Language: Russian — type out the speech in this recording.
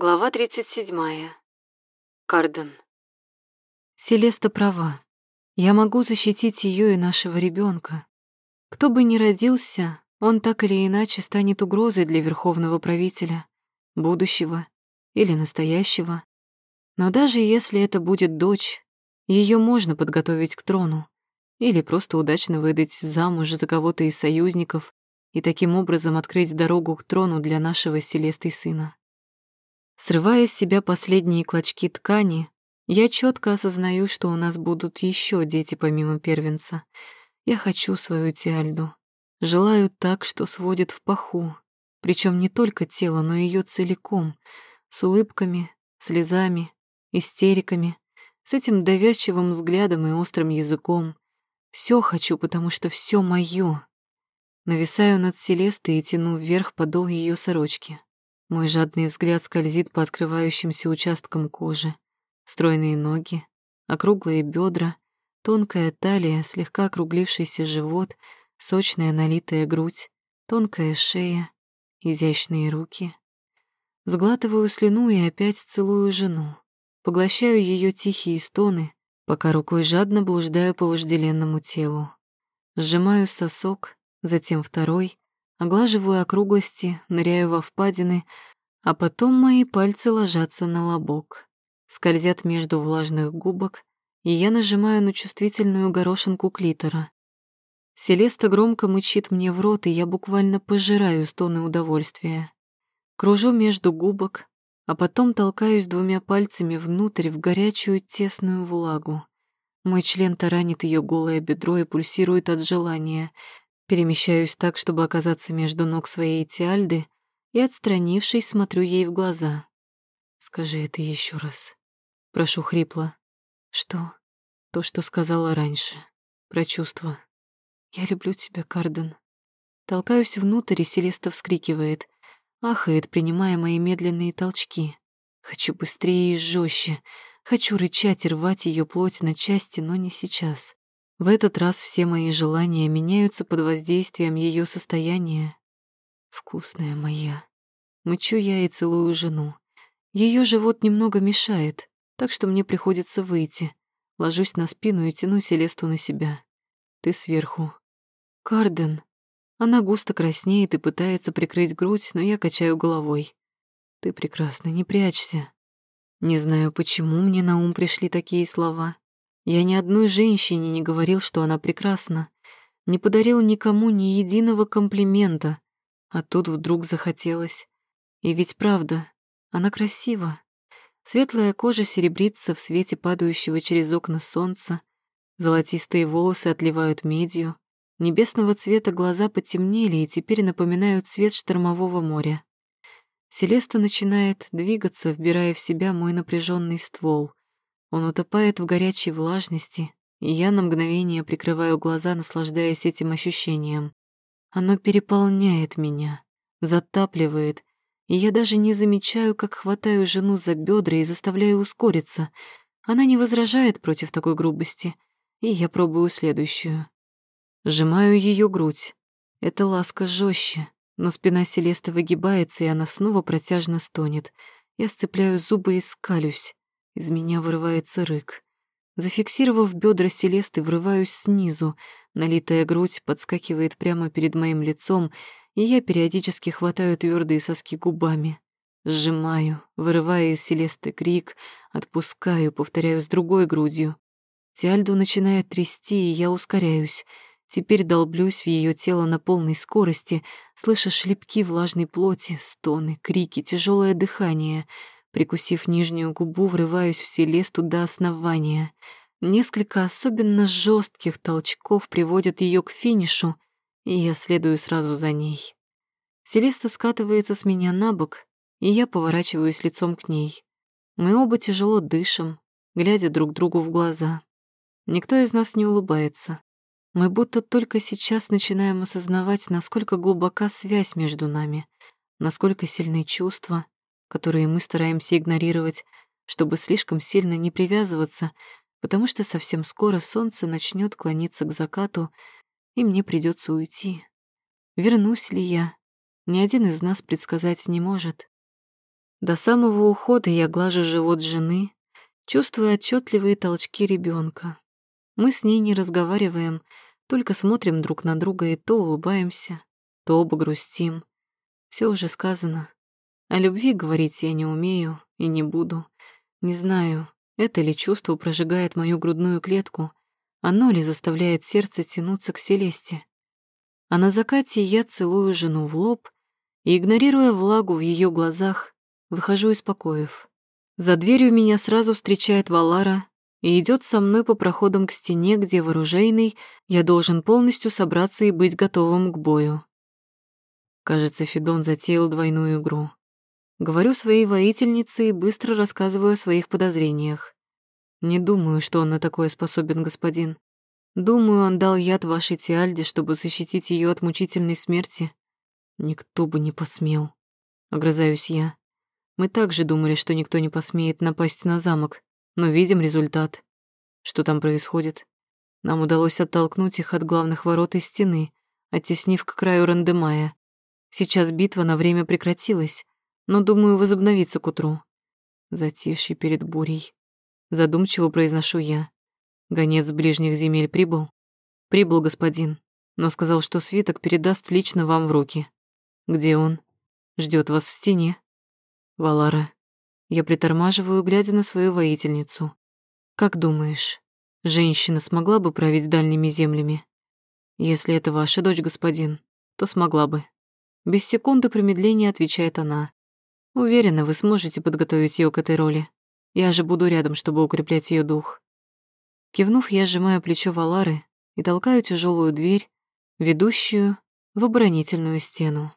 Глава 37. Карден. Селеста права. Я могу защитить ее и нашего ребенка. Кто бы ни родился, он так или иначе станет угрозой для верховного правителя, будущего или настоящего. Но даже если это будет дочь, ее можно подготовить к трону или просто удачно выдать замуж за кого-то из союзников и таким образом открыть дорогу к трону для нашего Селесты сына. Срывая с себя последние клочки ткани, я четко осознаю, что у нас будут еще дети помимо первенца. Я хочу свою Тиальду. Желаю так, что сводит в паху. Причем не только тело, но и ее целиком. С улыбками, слезами, истериками, с этим доверчивым взглядом и острым языком. Все хочу, потому что все мое. Нависаю над Селестой и тяну вверх подол ее сорочки. Мой жадный взгляд скользит по открывающимся участкам кожи. Стройные ноги, округлые бедра, тонкая талия, слегка округлившийся живот, сочная налитая грудь, тонкая шея, изящные руки. Сглатываю слюну и опять целую жену. Поглощаю ее тихие стоны, пока рукой жадно блуждаю по вожделенному телу. Сжимаю сосок, затем второй, оглаживаю округлости, ныряю во впадины, а потом мои пальцы ложатся на лобок, скользят между влажных губок, и я нажимаю на чувствительную горошинку клитора. Селеста громко мычит мне в рот, и я буквально пожираю стоны удовольствия. Кружу между губок, а потом толкаюсь двумя пальцами внутрь в горячую тесную влагу. Мой член таранит ее голое бедро и пульсирует от желания. Перемещаюсь так, чтобы оказаться между ног своей Тиальды, и, отстранившись, смотрю ей в глаза. «Скажи это еще раз». Прошу хрипло. «Что?» «То, что сказала раньше. Про чувства. Я люблю тебя, Карден». Толкаюсь внутрь, и Селеста вскрикивает. Ахает, принимая мои медленные толчки. Хочу быстрее и жестче. Хочу рычать и рвать ее плоть на части, но не сейчас. В этот раз все мои желания меняются под воздействием ее состояния. Вкусная моя. Мычу я и целую жену. Ее живот немного мешает, так что мне приходится выйти. Ложусь на спину и тяну Селесту на себя. Ты сверху. Карден. Она густо краснеет и пытается прикрыть грудь, но я качаю головой. Ты прекрасна, не прячься. Не знаю, почему мне на ум пришли такие слова. Я ни одной женщине не говорил, что она прекрасна, не подарил никому ни единого комплимента, а тут вдруг захотелось. И ведь правда, она красива. Светлая кожа серебрится в свете падающего через окна солнца, золотистые волосы отливают медью, небесного цвета глаза потемнели и теперь напоминают цвет штормового моря. Селеста начинает двигаться, вбирая в себя мой напряженный ствол. Он утопает в горячей влажности, и я на мгновение прикрываю глаза, наслаждаясь этим ощущением. Оно переполняет меня, затапливает, и я даже не замечаю, как хватаю жену за бедра и заставляю ускориться. Она не возражает против такой грубости, и я пробую следующую. Сжимаю ее грудь. Эта ласка жестче, но спина Селесты выгибается, и она снова протяжно стонет. Я сцепляю зубы и скалюсь. Из меня вырывается рык. Зафиксировав бедра Селесты, врываюсь снизу. Налитая грудь подскакивает прямо перед моим лицом, и я периодически хватаю твердые соски губами. Сжимаю, вырывая из Селесты крик, отпускаю, повторяю с другой грудью. Тиальду начинает трясти, и я ускоряюсь. Теперь долблюсь в ее тело на полной скорости, слыша шлепки влажной плоти, стоны, крики, тяжелое дыхание — Прикусив нижнюю губу, врываюсь в селесту до основания. Несколько особенно жестких толчков приводят ее к финишу, и я следую сразу за ней. Селеста скатывается с меня на бок, и я поворачиваюсь лицом к ней. Мы оба тяжело дышим, глядя друг другу в глаза. Никто из нас не улыбается. Мы будто только сейчас начинаем осознавать, насколько глубока связь между нами, насколько сильны чувства, которые мы стараемся игнорировать, чтобы слишком сильно не привязываться, потому что совсем скоро солнце начнет клониться к закату, и мне придется уйти. Вернусь ли я? Ни один из нас предсказать не может. До самого ухода я глажу живот жены, чувствуя отчетливые толчки ребенка. Мы с ней не разговариваем, только смотрим друг на друга и то улыбаемся, то оба грустим. Все уже сказано. О любви говорить я не умею и не буду. Не знаю, это ли чувство прожигает мою грудную клетку, оно ли заставляет сердце тянуться к Селесте. А на закате я целую жену в лоб и, игнорируя влагу в ее глазах, выхожу из покоев. За дверью меня сразу встречает Валара и идет со мной по проходам к стене, где вооруженный я должен полностью собраться и быть готовым к бою. Кажется, Федон затеял двойную игру. Говорю своей воительнице и быстро рассказываю о своих подозрениях. Не думаю, что он на такое способен, господин. Думаю, он дал яд вашей Тиальде, чтобы защитить ее от мучительной смерти. Никто бы не посмел. Огрызаюсь я. Мы также думали, что никто не посмеет напасть на замок, но видим результат. Что там происходит? Нам удалось оттолкнуть их от главных ворот и стены, оттеснив к краю Рандемая. Сейчас битва на время прекратилась, но, думаю, возобновится к утру. Затишье перед бурей. Задумчиво произношу я. Гонец с ближних земель прибыл? Прибыл, господин, но сказал, что свиток передаст лично вам в руки. Где он? Ждет вас в стене. Валара. Я притормаживаю, глядя на свою воительницу. Как думаешь, женщина смогла бы править дальними землями? Если это ваша дочь, господин, то смогла бы. Без секунды промедления отвечает она. Уверена, вы сможете подготовить ее к этой роли. Я же буду рядом, чтобы укреплять ее дух. Кивнув, я сжимаю плечо Валары и толкаю тяжелую дверь, ведущую в оборонительную стену.